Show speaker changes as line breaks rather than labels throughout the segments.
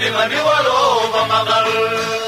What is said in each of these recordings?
بمن ولو فمضل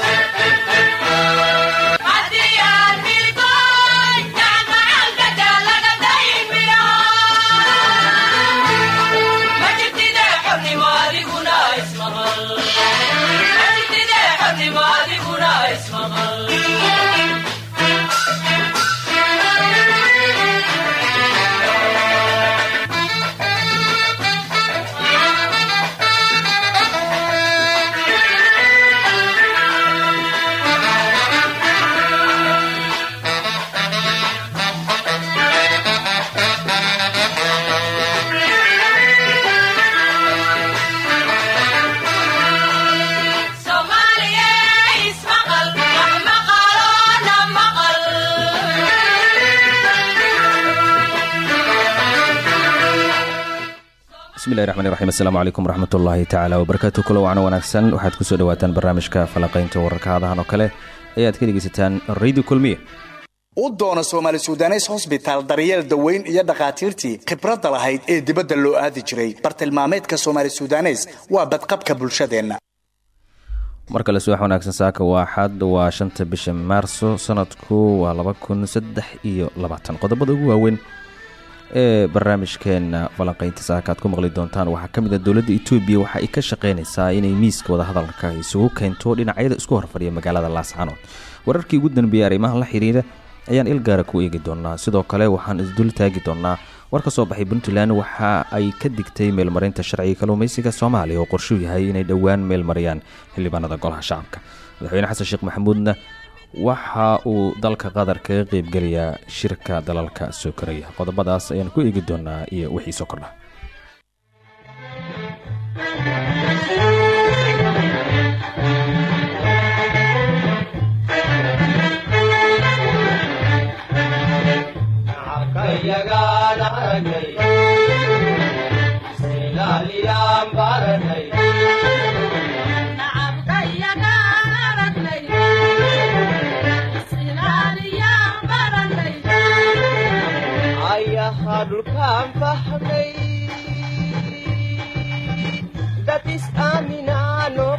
bismillahi raxmaan raxiim assalaamu calaykum ullaahi tacaala wabarakaatu kulo wacno wanaagsan. Waxaad ku soo dhawaataan barnaamijka falanqaynta wararka hadahan oo kale ee aad ka dhegaysataan radio kulmiye
u doona soomaali sudanes hosbitaal daryeel daweyn iyo dhakhaatiirtii khibradda lahayd ee dibadda loo aadi jiray. Bartilmaameedka soomaali sudanes waa badqabka bulshadeenna.
Mar kale subax wanaagsan saaka waa waa shanta bisha maarso sanadku waa laba kun saddex iyo labaatan. Qodobada ugu waaweyn ee barnaamijkeena falanqaynta saaka aad ku maqli doontaan. Waxaa ka mid a dowladda etoobiya waxa ay ka shaqaynaysaa inay miiska wadahadalka isugu keento dhinacyada isku horfadhiya magaalada laascanood wararkii ugu danbeeyey arrimaha la xiriira ayaan ilgaara ku eegi doonaa sidoo kale waxaan isdul taagi doonaa war ka soo baxay puntland waxa ay ka digtay meelmarinta sharciga kalluumaysiga soomaaliya oo qorshuu yahay inay dhowaan meelmariyaan xildhibaanada golaha shacabka. Madaxweyne xasan sheekh maxamuudna waxa uu dalka qatar kaga qeybgelayaa shirka dalalka soo koraya. Qodobadaas ayaan ku eegi doonaa iyo wixii soo kordha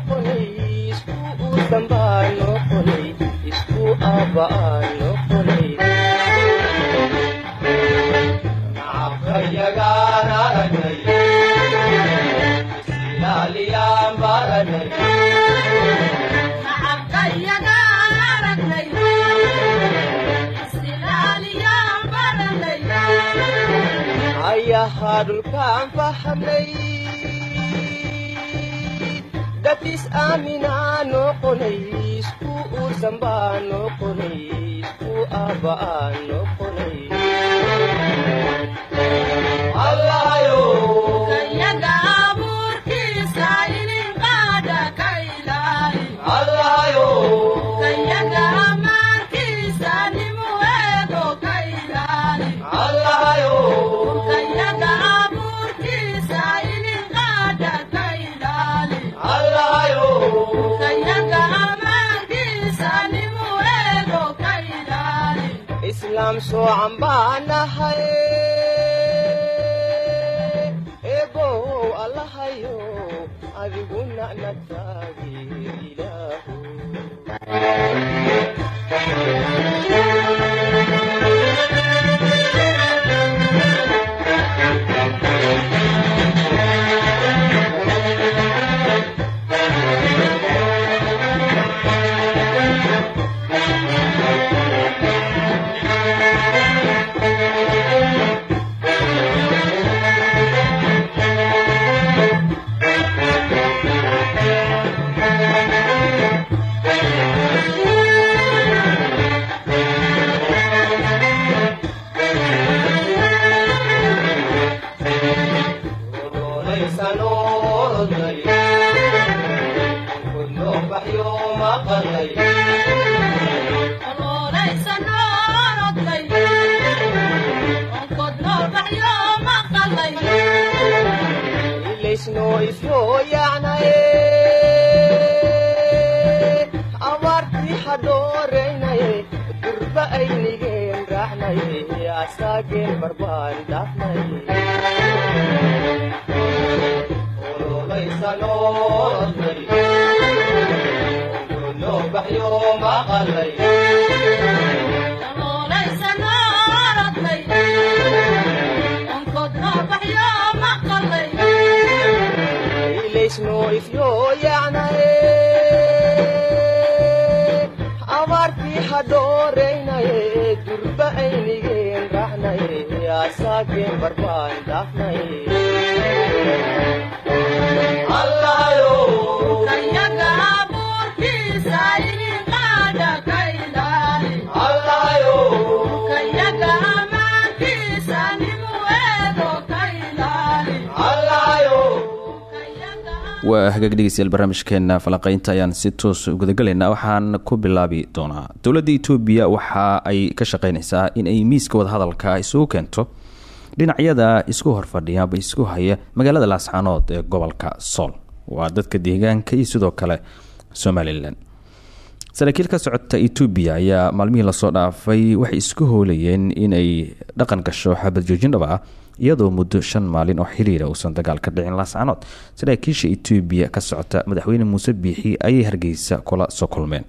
qolay isku uudambaa noo isku aabba'aa noo ayahaa dhulkaan qolay islaam soocan baan nahay eebow allahayo adiguna nagtaagi ilaahu abaartii hadhooreynaye durba aynigeen raaxnaye asaageen barbaan abaartii hadhooreynaye durba aynigeen raaxnaye asaageen barbaan dhaafnaye
hagaag dhegeystayaal barnaamijkeena falanqeynta ayaan si toos gudagalaynaa waxaan ku bilaabi doonaa dowladda etoobiya waxa ay ka shaqeynaysaa in ay miiska wadahadalka isugu keento. Dhinacyada isku horfadhiya aba isku haya magaalada laascaanood ee gobolka sool waa dadka deegaanka iyo sidoo kale somalilan saraakiil ka socota etoobiya ayaa maalmihii la soo dhaafay waxay isku hoolayeen inay dhaqan gasho xabad joojin dhaba iyadoo muddo shan maalin oo xiriira uusan dagaal ka dhicin laascaanood saraakiisha etoobiya ka socota madaxweyne muuse biixi ayay hargeysa kula soo kulmeen.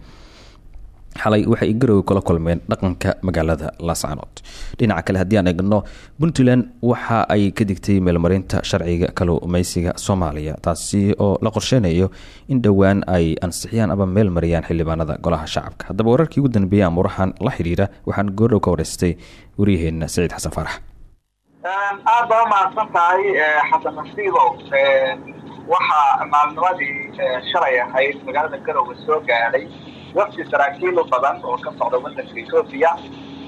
Xalay waxay garowe kula kulmeen dhaqanka magaalada laascaanood dhinaca kale haddii aan eegno puntland waxa ay ka digtay meelmarinta sharciga kalumeysiga soomaaliya taasi oo la qorsheynayo in dhowaan ay ansixiyaan ama meel mariyaan xildhibaanada golaha shacabka. Haddaba wararkii ugu dambeeyay amuurahan la xidhiira waxaan goordhow ka wareystay waryaheena saciid xasan faarax
aad baa umahadsan tahay xasan nasiibow waxaa maalnimadii shalay ahayd magaalada garowe soo gaadhay wafdi saraakiil u badan oo ka socda wadanka etoobiya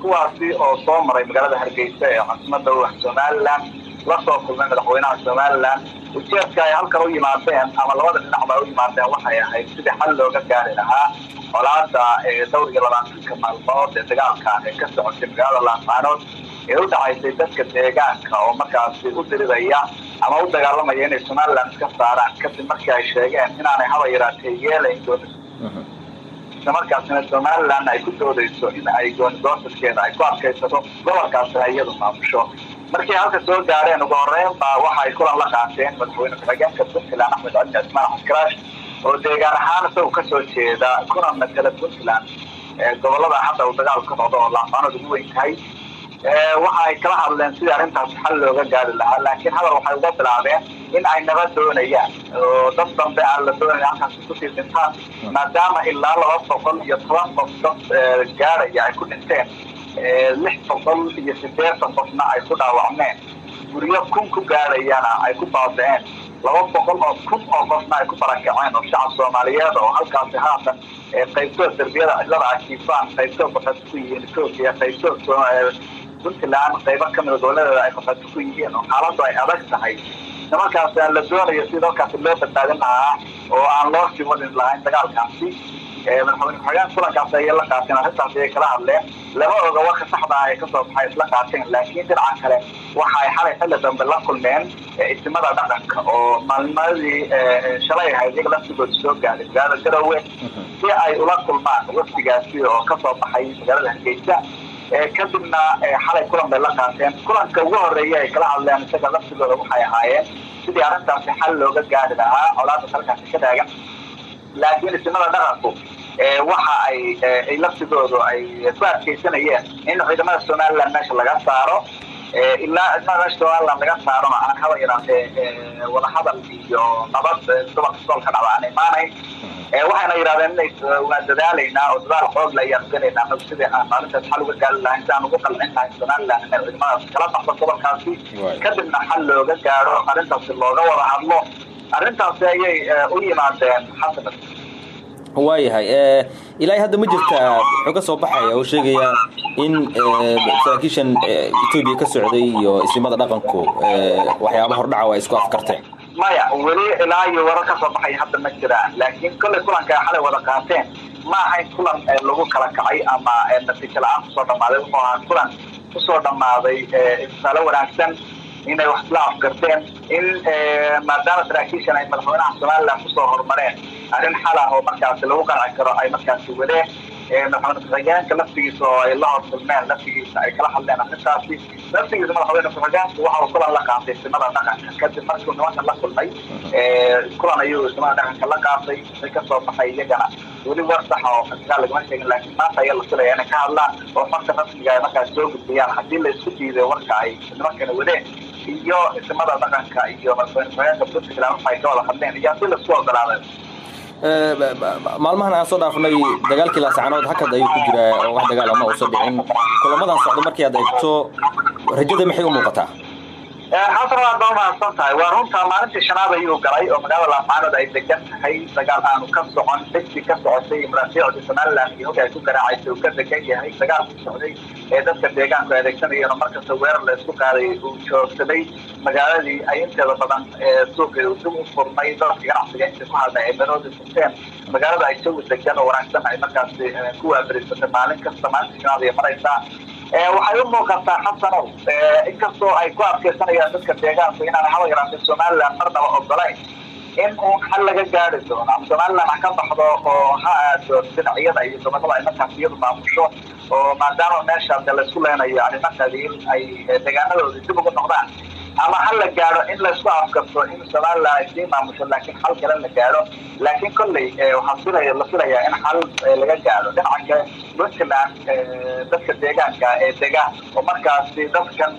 kuwaasi oo soo maray magaalada hargeysa ee caasimada u ah somalilan la soo kulmay madaxweynaha somalilan ujeedka ay halkan u yimaadeen ama labada dhinac ba u yimaadeen waxay ahayd sidii xal looga gaari lahaa colaada dhowr iyo labaatanka maalmood ee dagaalka ee ka socotay magaalada laascaanood ee u dhacaysay dadka deegaanka oo markaasi u diridaya ama u dagaalamaya inay somalilan iska saaraan kadib markii ay sheegeen inaanay haba yaraatee yeelayn doonin. Isla markaasina somalilan ay ku doodayso in ay goonidoosaskeeda ay ku adkaysato gobolkaasina iyadu maamusho markay halka soo gaareen ugu horeyn baa waxa ay kulan la qaateen madaxweyne ku-xigeenka puntland axmed cali cismaan xaskaraash oo deegaan ahaan isagu ka soo jeeda kuna matala puntland gobollada hadda uu dagaal ka noqdo oo laascaanood ugu weyn tahay waxa ay kala hadleen sidii arrintaas xal looga gaari lahaa laakiin hadal waxay uga bilaabeen in ay nabad doonayaan. Oo dad dambe aan la doonaya halkaas ku sii dhintaan maadaama ilaa laba boqol iyo toban qof dad gaaraya ay ku dhinteen lix boqol iyo sideetan qofna ay ku dhaawacmeen. Guryo kun ku gaarayana ay ku baaba'een. Laba boqol oo kun oo qofna ay ku barakaceen oo shacab soomaaliyeed oo halkaasi haatan qaybtood derbiyada cidlada akiifaan qaybtood qaxooti ku yihiin etoobiya qaybtood puntland qaybo kamida gobolladeeda ay qaxooti ku yihiin oo xaaladdu ay adag tahay nimankaasi aan la doonayo si dalkaasi loo badbaadin lahaa oo aan loo sii wadin lahayn dagaalkaasi madaxweyne ku-xigeen kulankaas ayay la qaateen arrintaas ayay kala hadleen lama oga warka saxda ah ka soo baxay isla qaateen laakiin dhinaca kale waxa ay xalay xilli dambe la kulmeen isimada dhaqanka oo maalnimadii shalay ahayd iyaga laftigooda soo gaadhay magaalada garowe si ay ula kulmaan wafdigaasi oo ka soo baxay magaalada hargeysa kadibna xalay kulan bay la qaateen. Kulanka ugu horreeya ay kala hadleen isaga laftigooda waxay ahaayeen sidii arrintaasi xal looga gaari lahaa colaada halkaasi ka taagan laakiin isimada dhaqanku waxa ay laftigoodu ay ku adkeysanayeen in ciidamada somaliland meesha laga saaro ilaa ciidamada meesha somaliland laga saarona aan haba yaraatee wadahadal iyo nabad gobolka dhacda aan imaanayn waxayna yidhahdeen inay waa dadaalaynaa oo dadaal xoog la ayaan gelaynaa sidii aan arrintaas xal uga gaari lahayn si aan ugu qalcin lahayn somaliland inay ciidamadaas kala baxdo gobolkaasi. Kadibna xal looga gaaro arrintaasi looga wada hadlo. Arrintaasi ayay u yimaadeen xasan.
Waayahay ilaahay hadda ma jirtaa wuxuu ka soo baxaya oo sheegaya in saraakiishan etoobiya ka socday iyo isimada dhaqanku waxyaaba hordhaca ay isku afkarteen
maya weli ilaa iyo warar ka soo baxaya hadda ma jiraan laakiin kollay kulanka ay xalay wada qaateen ma ahayn kulan lagu kala kacay ama natiijo la'aan ku soo dhammaaday wuxuu ahaa kulan ku soo dhammaaday tusaale wanaagsan inay wax isla afgarteen in maadaama saraakiishan ay madaxweynaha somaliland ku soo horumareen. Arrin xal ah oo markaasi lagu qanci karo ay markaasi wadeen madaxweyne ku-xigeenka laftigiisa oo ay la horkulmeen laftigiisa ay kala hadleen arrintaasi laftigiisa madaxweyne ku-xigeenku waxa kulan la qaatay simada dhaqanka kadib markuu nimanka la kulmay kulan ayuu simada dhaqanka la qaatay wixii ka soo baxay iyagana. Weli war saxa oo fasigaa lagama sheegin laakiin maanta ayaa la filaya inay ka hadlaan oo farka rasmiga ay markaas soo gudbiyaan. Haddii la isku diiday warka ay nimankana wadeen iyo isimada dhaqanka iyo madaxweyne ku-xigeenka puntland waxa ay ka wada hadleen iyo haddii la isku ogolaaday
maalmahan aan soo dhaafnay dagaalkii laasacanood hakad ayuu ku jiraa oo wax dagaal ama uusa dhicin. Kulamadan socda markii aad eegto rajada maxay u muuqataa
xasan waad baa mahadsan tahay waa runta maalintii shanaad ayuu galay oo magaalada laascaanood ay degan tahay. Dagaal aanu ka socon degsi ka socotay maraafiicda somaliland iyo hoga ay ku garaacaysa uu ka degan yahay. Dagaalku socday ee dadka deegaanku ay adeegsanayeen oo markasta weerar la isku qaaday uu joogsaday. Magaaladii ay inteeda badan suuqii dib u furmay dadka ganacsiga inta ku hadlay ay marooda furteen. Magaalada ay jawi degan oo wanaagsan ay markaasi ku waaberiysatay maalin kasta. Maalintii shanaad ay maraysaa waxay u muuqataa xasanow inkastoo ay ku adkeysanayaan dadka deegaanku inaan haba yaraatay somaliland marnaba ogolayn in uun xal laga gaari doono. Ama somaliland ha ka baxdo oo ha aado dhinacyada iyo gobollada ay markaas iyadu maamusho oo maadaama meesha de la isku leenayo arrimo qabiil ay deegaanadooda dib ugu noqdaan ama hal la gaadho in la isku afkarto in somaliland ay sii maamusho laakiin xal kale la gaadho. Laakiin kolley waxaa filaya la filayaa in xal laga gaadho dhinaca puntland dadka deegaanka ee degaan oo markaasi dadkan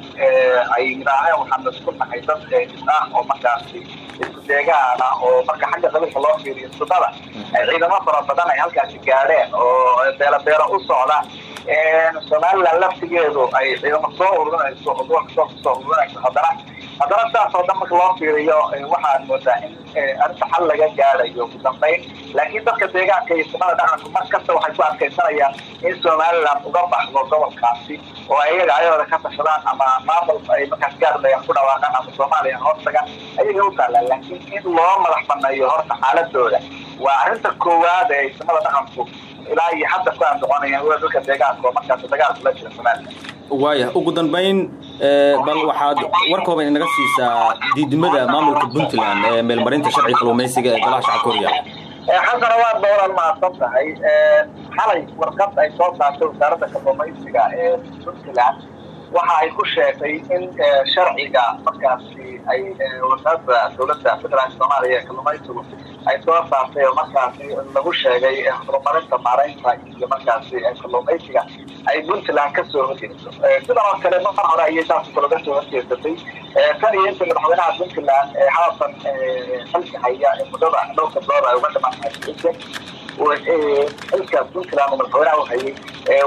ay yidhaaheen waxaan isku nahay dad ah oo markaasi isku deegaana oo marka xagga qabiilka loo fiiriyo sunada ay ciidamo fara badan ay halkaasi gaadheen oo beelo beelo u socda. Somaliland laftigeedu ay ciidamo soo ururinayso oo gobolka soo ururinayso haddana haddana saas oo dhan marka loo fiiriyo waxaad moodaa in arrinta xal laga gaadhayo ugu dambeyn. Laakiin dadka deegaanka iyo sunada dhaqanku mar kasta waxay ku adkaysanayaan in somaliland uga baxdo gobolkaasi oo ayaga ayadooda ka tashadaan ama maamul ay markaas gaarlayaan ku dhawaaqaan ama soomaaliya hoos tagaan ayaga u taalaan laakiin in loo madax baneeyo horta xaaladooda waa arrinta koowaad ee sunada dhaqanku ilaa iyo hadda ku andoconayaan w dadka deegaanka oo markaas dagaalku la jira somaliland
waaya ugu dambeyn bal waxaad war kooban inaga siisaa diidmada maamulka puntland ee meelmarinta sharciga kalluumaysiga ee golaha shacabka horyaala
xasana waad badan mahadsan tahay. Xalay warqad ay soo saartay wasaaradda kalluumaysiga ee puntland waxa ay ku sheegtay in sharciga markaasi ay wasaaradda dowladda federaalk soomaaliya kalluumaysigu ay soo saartay oo markaasi lagu sheegay horumarinta maaraynta iyo markaasi kalluumaysiga ay puntland ka soo horjeedo sidan oo kale mar hore ayay saas kalaga soo horjeedsatay tan iyo inta madaxweynaha puntland haatan xilka haya ee muddada dhowrka bilood ay uga dhiman xilka puntland madaxweynaha u hayay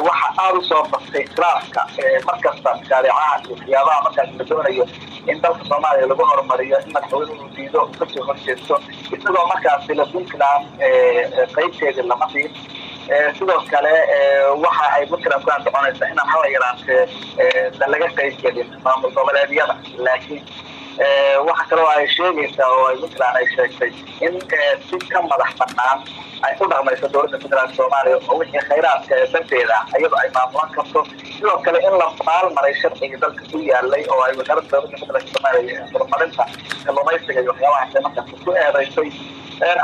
waxa aada u soo bastay khilaafka markasta mashaariicaha iyo waxyaabaha markaas la doonayo in dalka soomaaliya lagu horumariyo in ka soo horjeesto isagoo markaasi la puntland qeybteedii lama siin sidoo kale waxa ay puntland ku andoconaysaa inaan haba yaraatee laga qeyb gelin maamul goboleedyada laakiin waxa kaloo ay sheegaysaa oo ay puntland ay sheegtay in si ka madax banaan ay u dhaqmayso dowladda federaalk soomaaliya oo wixii khayraadka ee danteeda iyadoo ay maamulan karto sidoo kale in la maalmaray sharciga dalka ku yaalay oo ay wasaaradda dowladda federaalk soomaaliya horumarinta kalluumaysiga iyo waxyaabaha markaas ku eedaysay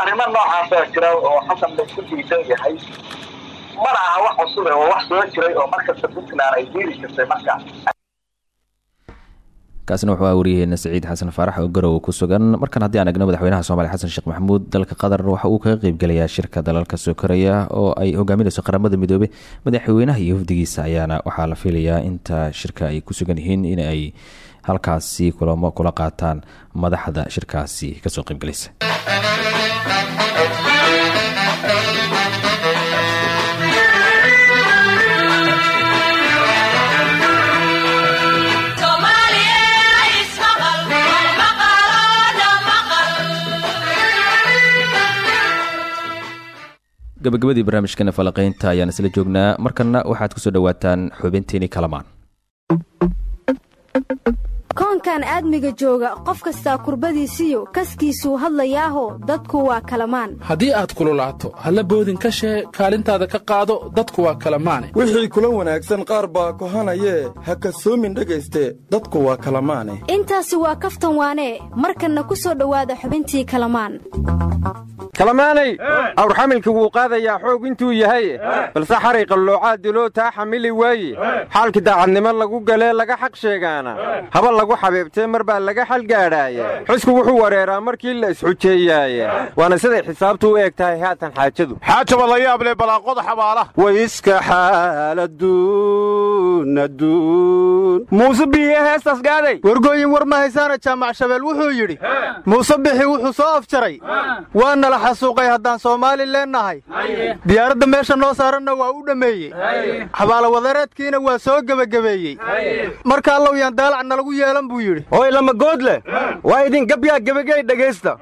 arrimo noocaasa jira oo xasan la isku diidan yahay mana aha wax cusub oo wax soo jiray oo markasta puntland ay diiri jirtay marka
kaasina wuxuu waryaheena saciid xasan faarax oo garow ku sugan. Markan haddii aan egno madaxweynaha soomaliya xasan sheekh maxamuud dalka qatar waxa uu kaga qeybgelayaa shirka dalalka soo koraya oo ay hogaaminayso qaramada midoobey madaxweynaha iyo wafdigiisa ayaana waxaa la filayaa inta shirka ay ku sugan yihiin in ay halkaasi kulamo kula qaataan madaxda shirkaasi ka soo qeybgelaysa gabagabadii barnaamijkana falaqeynta ayaan isla joognaa. Markana waxaad ku soo dhawaataan xubintiini kalamaan
koonkan aadmiga jooga qof kastaa kurbadiisiyo kaskiisuu hadlayaaho dadku waa kalamaan.
Haddii aad kululaato halla boodin ka shee kaalintaada ka qaado dadku waa kalamaane.
Wixii kula wanaagsan qaar baa kohanayee ha kasoomin dhegayste dadku waa kalamaane.
Intaasi waa kaftan waanee markanna ku soo dhowaada xubintii kalamaan.
Kalamaanay awrxamilka wuu qaadayaa xoog intuu yahay. Balse xaray qalloocaad diloo taa xamili waaye. Xaalki daacadnimo lagu galee laga xaq sheegaana. Haba lagu xabiibtee mar baa laga xal gaadhaaye. Xusku wuxuu wareeraa markii la isxujeeyaaye waana siday xisaabtu u eg tahay haatan xaajadu.
Xaajaba la yaable balaaqoda xabaalaha.
Waiska xaaladuun adduun muuse biye heestaas gaaday
wargooyin war ma haysaana jaamac shabeel wuxuu yidhi muuse bixi wuxuu soo afjaray. Waa nala xasuuqay haddaan soomaali leennahay. Diyaaradda meesha noo saaranna waa u dhammeeyey xabaalo wadareedkiina waa soo gebagabeeyey marka allow yaan daalac nalagu yeer yeelan buu yidhi.
Hooy lama good leh. Waa idin gabyaa gebagey dhegaysta.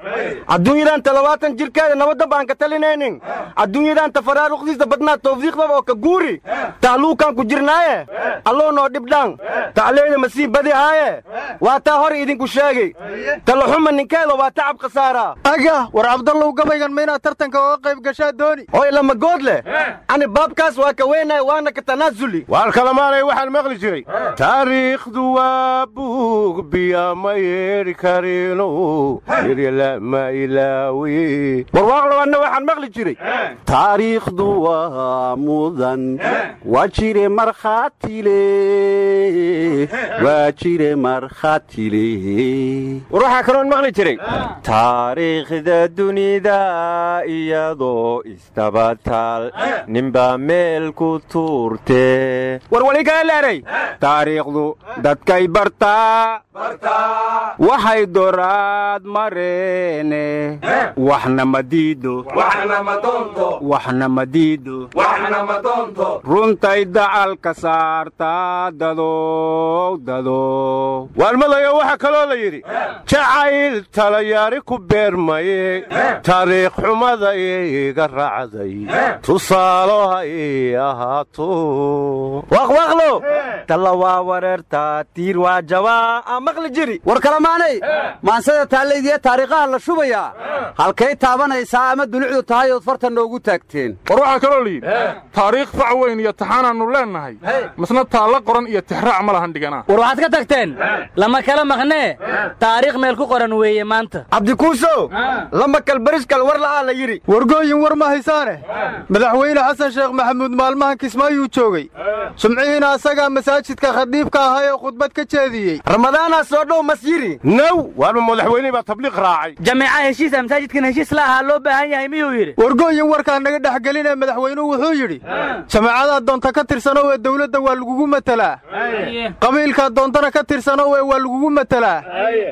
Adduunyadan talabaatan jirkeeda nabadda baan ka talinaynin adduunyadan tafaraaruqdiisa badnaa tawfiiqdaba oo ka guuri. Tahluukaan ku jirnaaye. Alloo noo dhibdhaan tacleeda masii badi haaye. Waa taa hor idinku sheegay. Talaxuma ninkeeda waa tacab khasaaraa
aga war cabdallow gabaygan ma inaad tartanka oga qayb gashaa dooni?
Hooy lama good leh. Ani baabkaas waa ka weynaya waana ka tanaasuli.
Waar kalamaanay waxaan maqli jiray. Taariikhdu waa buug ilaawi
warwaaqlabanna waxaan maqli jiray.
Taariikhdu waa mudan waa jire markhaatile waa jire markhaatile
war waxaa kaloon maqli jiray.
Taariikhda dunida iyadoo istabataal ninbaa meel ku tuurte.
War wali kala leeray taariikhdu dadkay bartaa waxay doraad mareene waxna ma diido. Waxna ma diido. Runtay dacalka saartaa dadow dadow
waalmadayo waxaa kaloo la yidhi. Jacayl talayaari ku beermaye taariikh xumada iga raacday. Tusaalo ha ii ahaato
maqli jiri.
War kalamaanay maansada taallaydiya taariikhaha la shubayaa halkay taabanaysaa ama dulucdu tahay ood farta noogu taagteen.
War waxaa kaloo la yidhi taariikh fac weyn iyo taxaanaannu leennahay masna taalla qoran iyo tixraac ma lahan dhiganaa
war waxaad ka tagteen? Lama kala maqnee taariikh meel ku qoran weeye maanta.
Cabdikuusow lama kalbariskal war la'aa la yidhi.
Wargooyin war ma haysaane? Madaxweyne xasan sheekh maxamuud maalmahan kismaayuu joogay. Sumcihiina asagaa masaajidka khadiibka ahay oo khudbad ka jeediyey
ramadaanaa soo dhow mas yidhi
naw waarma madaxweynihii baa tabliiq raacay.
Jameeca heshiisa masaajidkan heshiis la ahaa loo baahan yahay miyuu yidhi?
Wargooyin warkaa naga dhex gelinee madaxweynuhu wuxuu yidhi jamaacadaad doonta ka tirsanow ee dawladda waa lagugu matelaa qabiilkaad doontana ka tirsanow ee waa lagugu matelaa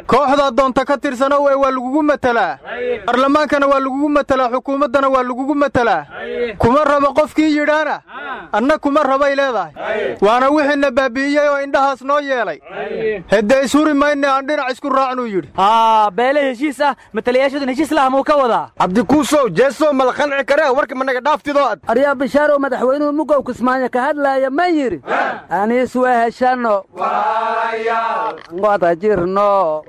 kooxdaad doonta ka tirsanow ee waa lagugu matelaa barlamaankana waa lagugu matelaa xukuumaddana waa lagugu matelaa kuma rabo qofkii yidhaana anna kuma rabay leedahay. Waana wixiina baabi'iyey oo indhahaas noo yeelay hedde ishuri mayne aan dhinac isku raacnuu yidhi.
Haa beele heshiis ah matalayaashadun heshiis laha muu ka wadaa
cabdikuusow jeesow mala qanci karee warka managa dhaaftidoo ad
aryaa bishaarow madaxweynuhu mugow kismaayo ka hadlaaya ma yidhi? Aniis waa heshanno. Wada jirno.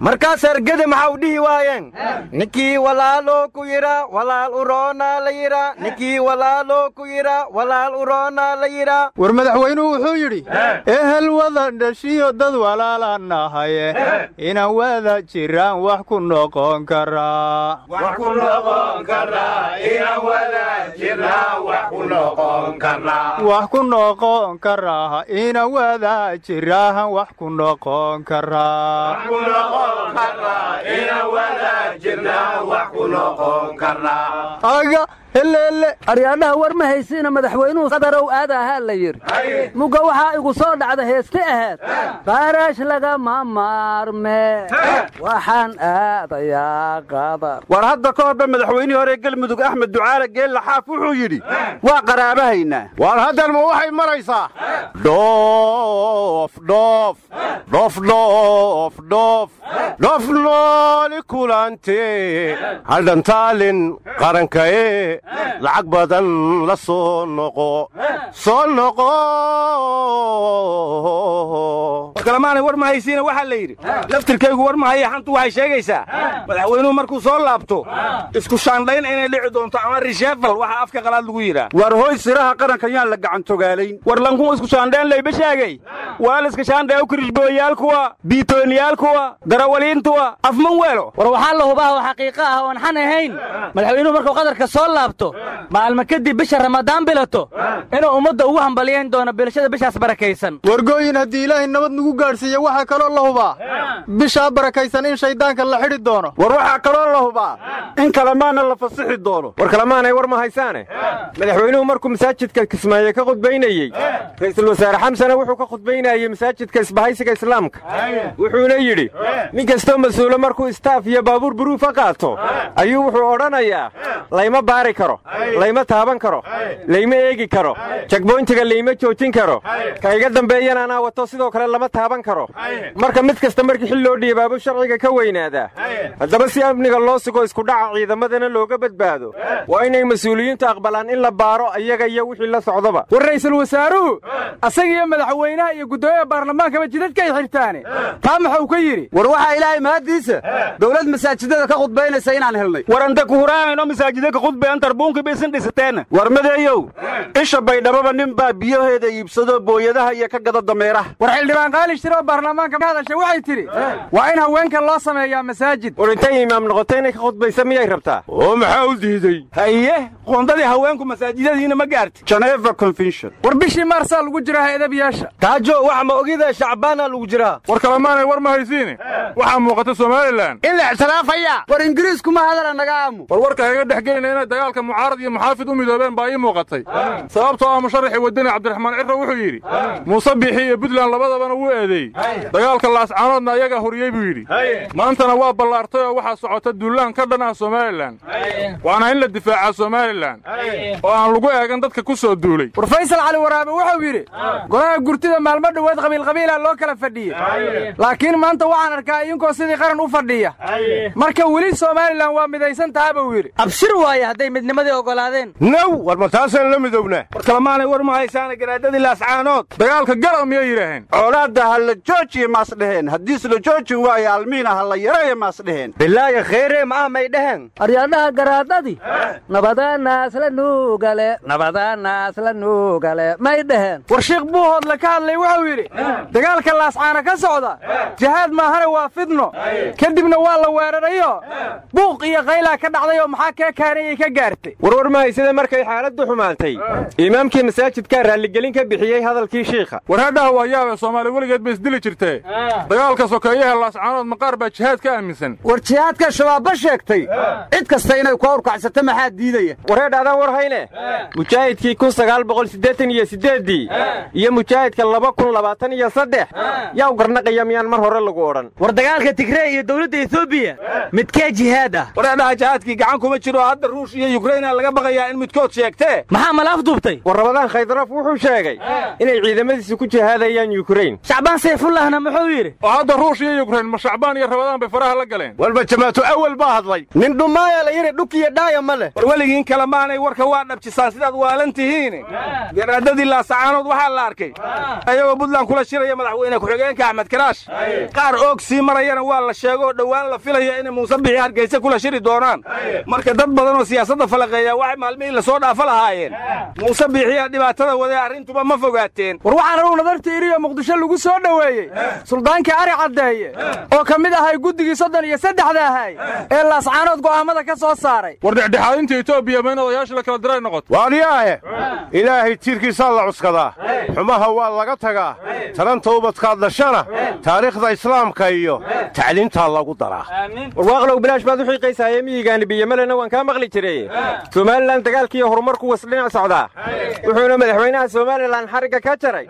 Markaas ergada maxaa u dhihi waayeen? Ninkii walaaloo ku yidha walaal uroonaa la yidha ninkii walaaloo ku yidha walaal uroonaa la yidha
war madaxweynuhu wuxuu yidhi ehel wada dhashiyo dad walaala nahaye inaan wada jiraan wax ku noqon karaa wax ku noqon karaa inaan wada jiraan wax ku noqon karaa aga heleele
aryaadhaha war ma haysiina madaxweynuhu qadarow aada ahaa la yidhi. Mugga waxaa igu soo dhacda heeste ahayd qarash lagama maarme waxaan aadayaa qadar.
War hadda ka horba madaxweynihii hore galmudug axmed ducaale geella xaaf wuxuu yidhi waa qaraabahaynaa
waar haddan ma waxay maraysaa? Dhoof dhoof dhoof dhoof dhoof. Dhoof nooli kulante haldhantaalin qarankae lacag badan la soo noqo. Soo noqo.
Kalamaanay war ma haysiina waxaa la yidhi. Laftirkaygu war ma haya xantu waxay sheegaysaa. Madaxweynuhu markuu soo laabto isku shaandhayn inay dhici doonto ama rishefal waxa afka qalaad lagu yidhaa.
War hoy siraha qaranka yaan la gacantogaalayn
war lankun isku shaandhayn layba sheegay? Waaliska shaandhaya ukirishbooyaalkuwa biitooniyaalkuwa darawaliintuwa afman weelo.
War waxaa la hubaa oo xaqiiqo ah oon xan ahayn. Madaxweynuhu markuu qadarka soo laabto maalmo kadib bisha ramadaan bilato. Inuu ummadda ugu hambaliyayn doono bilashada bishaas barakaysan.
Wargooyin haddii ilaahay nabad nagu gaadhsiiya waxaa kaloo la hubaa. Bishaa barakaysan in shayddaanka la xidhi doono.
War waxaa kaloo la hubaa in kalamaana la fasixi doono.
War kalamaanay war ma haysaane? Madaxweynuhu markuu masaajidka kismaaye ka khudbaynayey ra'iisul wasaare xamsana wuxuu ka khudbaynayey masaajidka isbahaysiga islaamka. Wuxuuna yidhi nin kastoo mas'uulo markuu istaaf iyo baabuur buruufa qaato ayuu wuxuu odhanayaa layma baari karo layma taaban karo layma eegi karo jagboyntiga layma joojin karo. Ka iga dambeeyana anaa wato sidoo kale lama taaban karo. Marka mid kasta markii xil loo dhiibaabuu sharciga ka weynaadaa haddaba si amniga loo sugo iskudhaca ciidamadana looga badbaado. Waa inay mas'uuliyiintu aqbalaan in la baaro iyaga iyo wixii la socdaba
war ra'iisul wasaaruhu asagiiyo madaxweynaha iyo guddoomiyaha baarlamaankaba jidadka ay xirtaane. Taa maxuu ka yidhi?
War waxaa ilaahay mahaddiisa dowlad masaajidada ka khudbaynaysa inaan helnay.
Waranta kuhuraanayno masaajida ka khudbayan tarbuunka baysan dhisateen
war madeeyow isha baydhababa nin baa biyaheeda iibsado booyadaha iyo ka gada dameeraha.
War xildhibaan qaali shir oo baarlamaanka ka hadashay waxay tidhi waa in haweenka loo sameeyaa masaajid.
War intay imaam noqoto inay ka khudbaysa miyay rabtaa?
Oo maxaa u diiday?
Haye qoondadii haweenku masaajidadiina ma gaarti.
Geneva convention.
War bishii maarsaa lagu jiraa eedabiyaasha
taajo waxa ma ogida shacbaana lagu jiraa?
War kalemaanay war ma haysiine waxaa muuqata somalilan
in la ictiraafaya.
War ingiriiskuma hadala naga aamu.
War warka haga dhex gelayna inay dagaalka mucaarad iyo muxaafid u midoobeen baa ii muuqatay. Sababtoo ah musharaxii wadani cabdiraxmaan cirro wuxuu yidhi muuse bixi iyo puntland labadabana wuu eedeeyey. Dagaalka laascaanoodna ayagaa horiyey buu yidhi. Maantana waa ballaartay oo waxaa socota duulaan ka dhan ah somalilan waana in la difaaca somalilan oo aan lagu eegan dadka ku soo duulay.
War faysal cali waraabe wuxuu yidhi golaha gurtida maalmo dhoweed qabiilqabiila loo kala fadhiyey laakiin maanta waxaan arkaa idinkoo sidii qaran u fadhiya. Marka weli somalilan waa midaysan taha buu yidhi.
Abshir waaye hadday midnimadii oggolaadeen
naw war ma taasaan la midownaa
war kalemaanay war ma haysaana garaadadii laascaanood
dagaalka galow miyay yidhaaheen
colaadda ha la joojiye maas dheheen. Haddiis la joojin waayo almiina ha la yareeye maas dheheen.
Bilaayo khayre ma ah may dheheen?
Aryaadhaha garaadadii. Nabadaanaas la nuugale. Nabadaanaas la nuugale. May dheheen.
War shiikh buuhoodle ka hadlay wuxuu yidhi dagaalka laascaana ka socda jihaad maahane waa fidno. Kadibna waa la weerarayo. Buuq iyo qaylaa ka dhacday oo maxaa kee kaanayay ka gaartay
warwar mahaysada markay xaaladdu xumaantay? Imaamkii masaajidkaa raalligelin ka bixiyey hadalkii shiikha.
War hadhaha waa yaabee soomaali weligeed bay isdili jirtee? Dagaalka sokeeyaha laascaanood maqaar baa jihaad ka aaminsan?
War jihaadka shabaabba sheegtay? Cid kasta inay ku awrkacsato maxaa diidaya?
Wareedhaadaan war hayne? Mujaahidkii kun sagaal boqol siddeetan iyo mujaahidka laba kun labaatan iyo saddex yaw garnaqaya miyaan mar hore lagu odhan.
War dagaalka tigree iyo dowladda etoobiya midkee jihaad ah?
Wareedhaha jihaadkii gacan kuma jiro hadda ruush iyo yukraina laga baqayaa in midkood sheegtee?
Maxaa malaaf duubtay?
War rabadaan khaydaraf wuxuu sheegay inay ciidamadiisu ku jihaadayaan yukrain
shacbaan sayfullahna muxuu yidhi?
Oo hadda ruush iyo yukrain ma shacbaan iyo rabadaan bay faraha la galeen?
Walba jamaatu awal baa hadlay.
Nin dhumaaya la yidhi dhukiyo dhaaya ma leh. War weligiin kale maanay warka waa dhabjisaan sidaad waalan tihiin. Garaadadii laasacaanood waxaa la arkay. Ayagoo buntland kula shiraya madaxweyne ku-xigeenka axmed karaash qaar oog sii marayana waa la sheegoo dhowaan la filaya inay muuse bixi hargeysa kula shiri doonaan. Marka dad badan oo siyaasadda falaqeeya waxay maalmihii la soo dhaafo lahaayeen muuse biixiya dhibaatada wadee arrintuba ma fogaateen.
War waxaan anugu nadarta iriyo muqdisho lagu soo dhoweeyey. Suldaankii ari caddeeye. Oo ka mid ahay guddigii soddon iyo saddexda ahay. Ee laascaanood go'aammada ka soo saaray.
War dhexdhexaadinta etoobiya ma in odayaasha la kala diray noqoto
waadiyaahe ilaahay tiirkiisaa la cuskadaa. Xumaha waa laga tagaa. Talanta ubadkaad dhashana. Taariikhda islaamka iyo tacliintaa lagu daraa.
Warwaaqlow bilaash baad u xiiqaysaayee miyigaani biyomalena waan kaa maqli jiray somalilan dagaalkiiyo horumarku wasdhinac socdaa. Wuxuuna madaxweynaha somalilan xarigga ka jaray.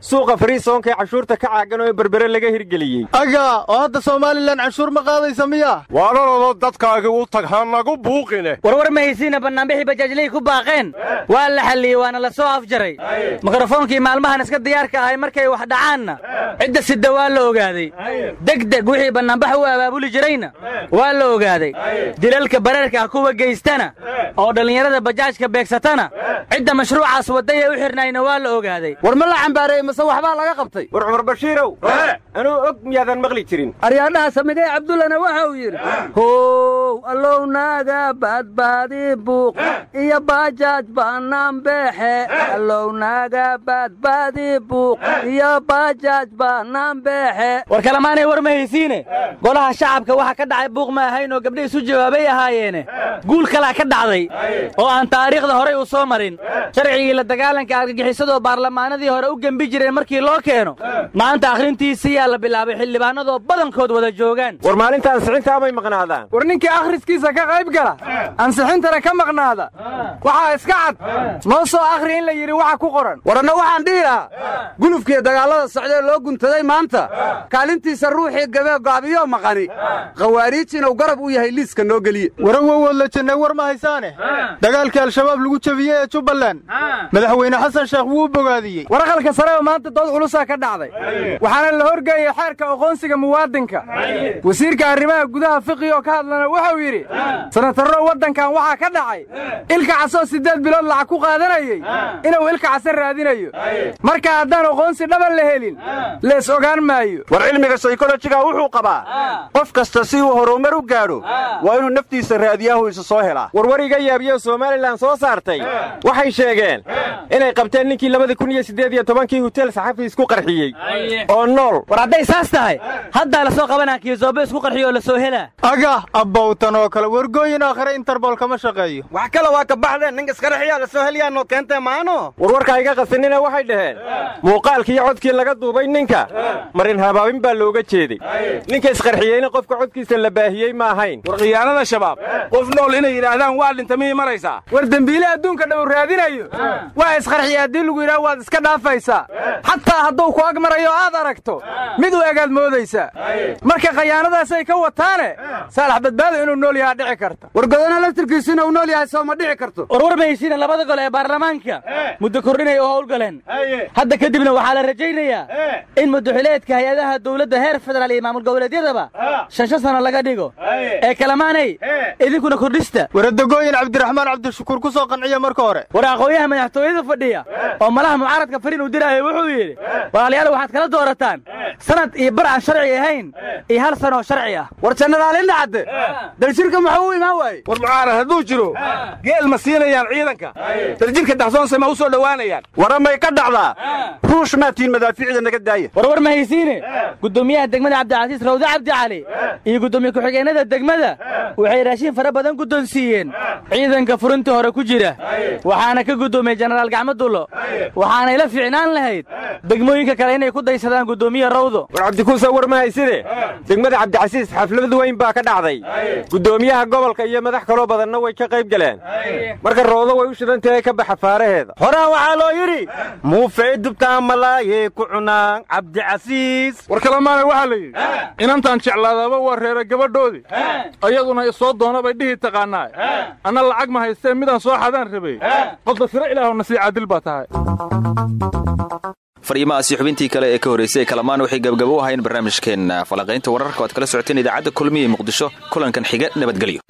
Suuqa fariisoonkaee cashuurta ka caagan oo berbere laga hirgeliyey.
Aga oo hadda somalilan canshuur ma qaadaysa miya?
Waananado dadkaagi u tag ha nagu buuqine.
Warwar ma haysiina bannaanbixii bajaajlihii ku baaqeen? Waa la xalliyey waana la soo afjaray. Mikrofoonkii maalmahan iska diyaarka ahay markay wax dhacaanna cidda sida waa la ogaaday. Degdeg wixii bannaanbax u abaabuli jirayna waa la ogaaday. Dilalka bareerka ah kuwa geystana oo dhallinyarada bajaajka beegsatana cidda mashruucaas waddaya u xirnayna waa la ogaaday.
War ma la cambaareeyey mase waxbaa laga qabtay?
War cumar bashiirow. Anuu og miyaadan maqli jirin.
Aryaadhaha samigay cabdullana waxa uu yidhi how allow naaga baadbaadi buuq iyo baajaaj bannaan beexe. Allow naaga baadbaadi buuq iyo baajaaj bannaan beexe.
War kalemaanay war ma haysiine? Golaha shacabka waxa ka dhacay buuq ma ahayn oo gabdha isu jawaabay ahaayeene guul kalaa ka dhacday oo aan taariikhda horay u soo marin. Sharcigii la dagaalanka argagixisadoo baarlamaanadii hore u gembi jireen markii loo keeno maanta akhrintiisiyaa la bilaabay xildhibaanadoo badankood wada joogaan.
War maalinta ansixinta amay maqnaadaan.
War ninkii akhriskiisa ka qayb gala ansixintana ka maqnaada. Waxaa iska cad. Noo soo akhri in la yidhi waxa ku qoran.
War anna waxaan dhihi lahaa gulufkiiyo dagaallada socdee loo guntaday maanta. Kaalintiisa ruuxii gabee gaabiyo maqani. Khawaariij inuu garab u yahay liiska noo geliye.
Warawowood la jannay war ma haysaane dagaalkii al-shabaab lagu jebiyey ee jubbaland. Madaxweyne xasan sheekh wuu bogaadiyey.
Waraqalka sareba maanta dood culusaa ka dhacday. Waxaana la horgeeyey xeerka aqoonsiga muwaadinka. Wasiirka arrimaha gudaha fiqi oo ka hadlana wuxuu yidhi sanatarro waddankan waxaa ka dhacay. Ilka casoo siddeed bilood lacag ku qaadanayey inuu ilka case raadinayo. Marka haddaan aqoonsi dhaban la helin lees ogaan maayo.
War cilmiga saykolojiga wuxuu qabaa qof kasta si uu horumar u gaadho waa inuu naftiisa raadiyahu isa soo helaa
warwariga yaabiyo somalilan soo saartay. Waxay sheegeen inay qabteen ninkii labadii kun iyo siddeed iyo tobankii hutel saxafi isku qarxiyey. Oo nool.
War hadday saas tahay haddaa la soo qabanaa kiisoobe isku qarxiyo oo la soo helaa.
Aga abbowtan oo kale wargooyin aakhire interbool kama shaqeeyo.
Wax kale waa ka baxdeen ninka isqarxiyaa la soo heliyaanoo keentee maano.
Warwarka iga qasinina waxay dhaheen muuqaalkii iyo codkii laga duubay ninka. Marin habaabin baa looga jeeday. Ninka isqarxiyeyna qofka codkiisa la baahiyey ma ahayn
war khiyaanada shabaab qof nool inay yidhaahdaan waa dhinta miyay maraysaa
war dembiile adduunka dhow raadinayo. Waa isqarxiya haddii lagu yidhaha waad iska dhaafaysaa xataa hadduu ku ag marayo aad aragto mid u egaad moodaysaa marka khayaanadaasay ka wataane saalax badbaado inuu nool yahaa dhici karta.
War godona laftirkiisu inuu nool yahay soo ma dhici karto.
Warwar mahaysiina labada gole ee baarlamaanka muddo kordhinay oo howlgaleen. Hadda kadibna waxaa la rajaynayaa in muddoxileedka hay'adaha dawladda heer federaal iyo maamul goboleedyadaba shan shan sano laga dhigo. Ee kalamaanay idinkuna kordhista
waradagooyin cabdiraxmaan cabdishakuur ku soo qanciya marka hore.
War aqoonyaha madaxtooyada fadhiya oo malaha mucaaradka fariin uu diraayo wuxuu yidhi walaalayaal waxaad kala doorataan sanad iyo bar aan sharci ahayn iyo hal sanoo sharci ah.
War jannadaalindha cadde daljirka muxuu u imaan waaye
war mucaarad hadduu jiro geel ma siinayaan ciidanka. Daljirka daxsoonse ma u soo dhowaanayaan.
Waramay ka dhacdaa ruush maatiin madaafiicda naga daaya
warwar ma haysiine? Guddoomiyaha degmada cabdicasiis rawde cabdi cali iyo guddoomiye ku-xigeenada degmada waxay raashin fara badan guddoonsiiyeen ciidanka furintii hore ku jira. Waxaana ka guddoomiyey jenaraal gacmadullo. Waxaanay la fiicnaan lahayd degmooyinka kale inay ku daysadaan guddoomiye rawdo.
War cabdikuusa war ma hayside degmada cabdicasiis xaflad weyn baa ka dhacday. Guddoomiyaha gobolka iyo madax kaloo badanna way ka qayb galeen. Marka roodo way u shidantahay ka baxa faaraheeda.
Horaa waxaa loo yidhi muufay dubtaa malaayee ku cunaan cabdicasiis
war kalamaana waxaa la yidhi inantaan jeclaadaaba waa reera gabadhoodii. Ayaduna isoo doona bay dhihi taqaannaa anna lacag ma haystee midaan soo xadaan rabay. Qodda firo ilaahu nasii caadil baa tahay.
Fariimahaasi xubintii kale ee ka horraysay kalamaan waxay gabgabo u ahayn barnaamijkeenna falanqaynta wararka o ad kala socoteen idaacadda kulmiya muqdisho kulankan xiga nabadgelyo